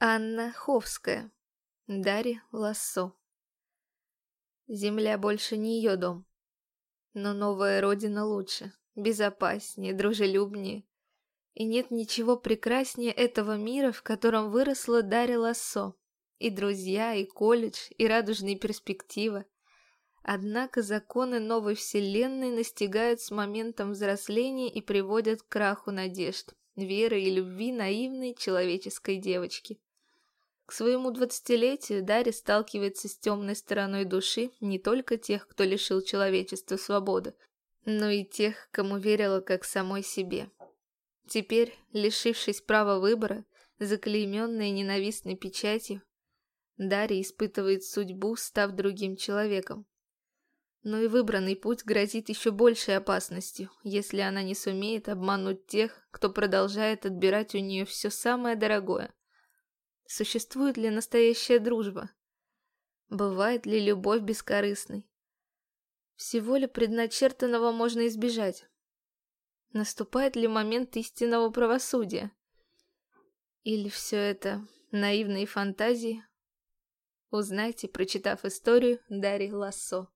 Анна Ховская. Дарья Лассо. Земля больше не ее дом. Но новая родина лучше, безопаснее, дружелюбнее. И нет ничего прекраснее этого мира, в котором выросла Дарья Лассо. И друзья, и колледж, и радужные перспективы. Однако законы новой вселенной настигают с моментом взросления и приводят к краху надежд, веры и любви наивной человеческой девочки. К своему двадцатилетию Дарья сталкивается с темной стороной души не только тех, кто лишил человечества свободы, но и тех, кому верила как самой себе. Теперь, лишившись права выбора, заклейменной ненавистной печатью, Дарья испытывает судьбу, став другим человеком. Но и выбранный путь грозит еще большей опасностью, если она не сумеет обмануть тех, кто продолжает отбирать у нее все самое дорогое Существует ли настоящая дружба? Бывает ли любовь бескорыстной? Всего ли предначертанного можно избежать? Наступает ли момент истинного правосудия? Или все это наивные фантазии? Узнайте, прочитав историю Дарьи Лассо.